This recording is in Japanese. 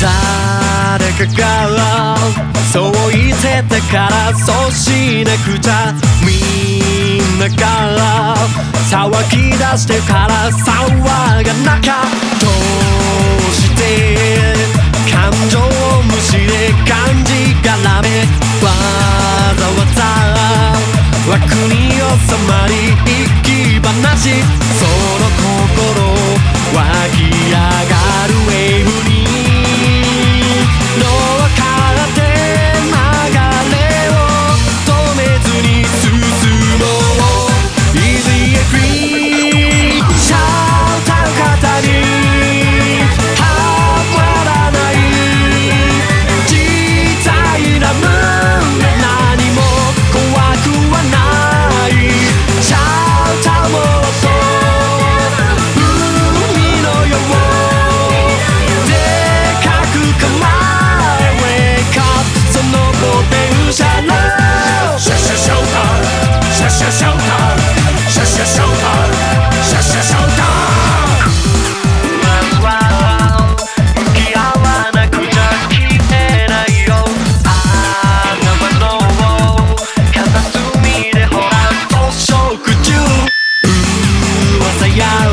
誰かがそう言ってたからそうしなくちゃ。みんなが騒ぎ出してから騒がなきゃ。どは国を収まり一き話。yeah.